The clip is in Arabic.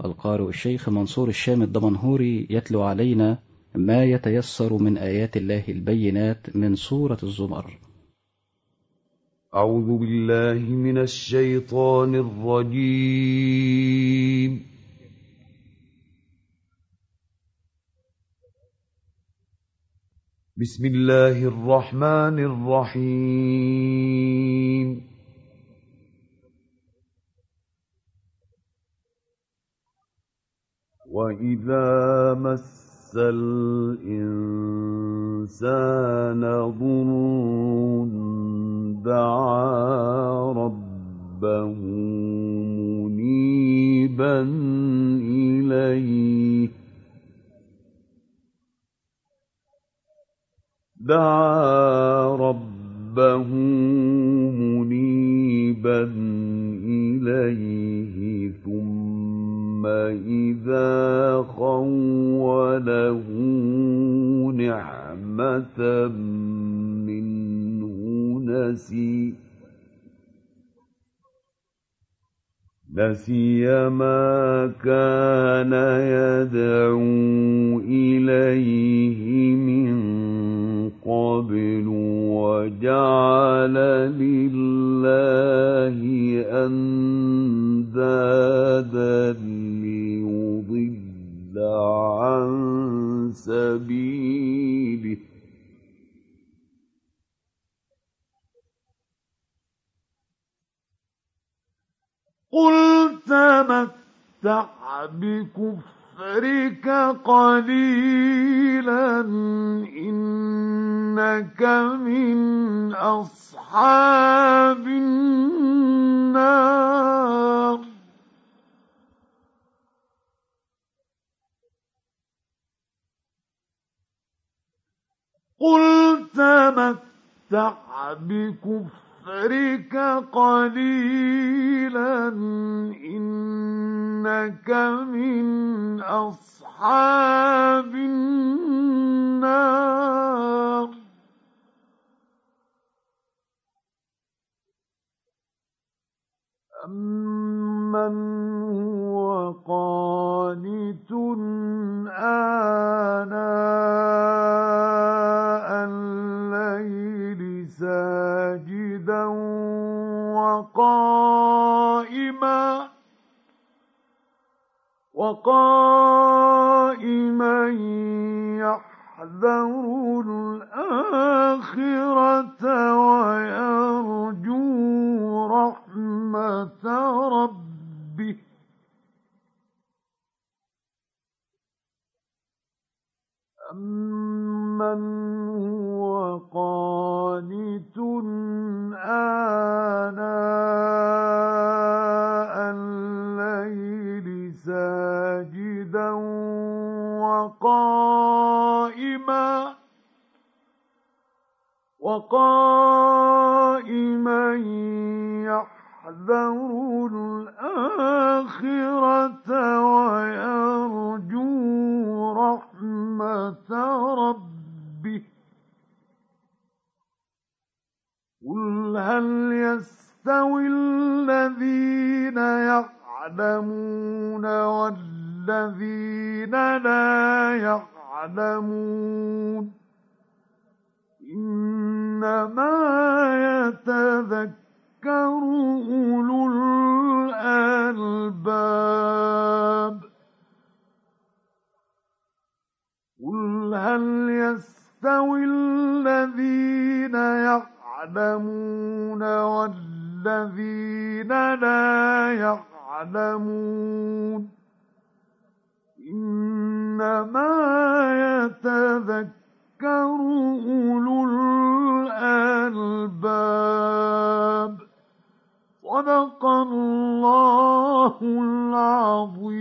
القارئ الشيخ منصور الشام الدمنهوري يتلو علينا ما يتيسر من آيات الله البينات من سورة الزمر. أعوذ بالله من الشيطان الرجيم. بسم الله الرحمن الرحيم. وإذا مس الإنسان ضر دعا ربه منيبا إليه دعا ربه ثم إذا خوله نعمة منه نسي نسي ما كان يدعو إليه من قبل وجعل لله أندادا عن سبيله. قل تمتع بكفرك قليلا إنك من أصحاب النار. قل تمتع بكفرك قليلا إنك من أصحاب النار أَمَّنْ هُوَ قَانِتٌ وَقَائِمًا يَحْذَرُ الْآخِرَةَ وَيَرْجُو رَحْمَةَ رَبِّهِ. أَمَّنْ وَقَائِمًا وَقَائِمًا يَحْذَرُ الْآخِرَةَ وَيَرْجُو رَحْمَةَ رَبِّهِ. قُلْ هَلْ يَسْتَوِي الَّذِينَ يَعْلَمُونَ وَالَّذِينَ لَا يَعْلَمُونَ إِنَّمَا يَتَذَكَّرُ أُولُو الْأَلْبَابِ قُلْ هَلْ يَسْتَوِي الَّذِينَ يَعْلَمُونَ وَالَّذِينَ لَا يَعْلَمُونَ إِنَّمَا يَتَذَكَّرُ أُولُو الْأَلْبَابِ. صدق الله العظيم.